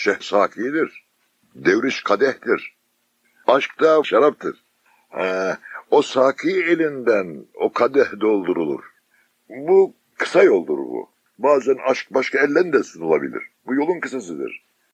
şehsakidir. Devriş kadehtir. Aşk da şaraptır. Ha, o saki elinden o kadeh doldurulur. Bu kısa yoldur bu. Bazen aşk başka elden de sunulabilir. Bu yolun kısasıdır.